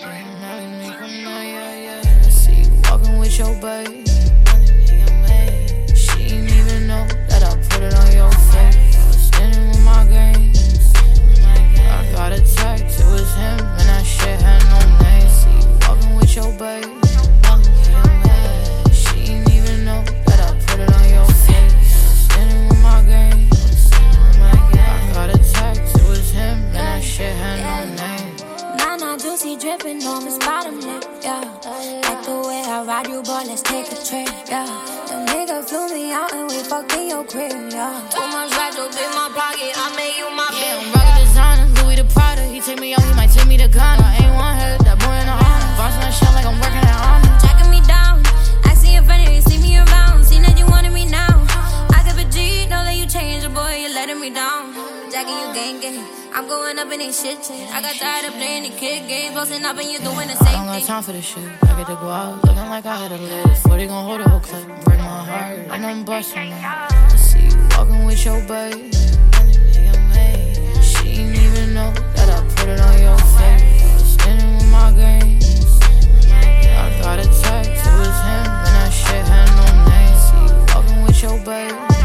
I see you walking with your babe. Dripping on his bottom lip, yeah. Like the way I ride you, boy, let's take a trip, yeah. The nigga flew me out and we fucked in your crib, yeah. Too much up in my pocket, I made you my Yeah, bitch. I'm rockin' designer, Louis the Prada. He take me out, he might take me to Ghana. You gang gang. I'm going up in this shit. I got tired of playing the kid games, Bossing up and you doing the same thing. I don't got time for this shit. I get to go out looking like I had a list. What you gon' hold the whole clip? Break my heart. I know I'm busting I see you walking with your babe. She ain't even know that I put it on your face. With my game. I got a text, it was him, and I. See you walking with your babe.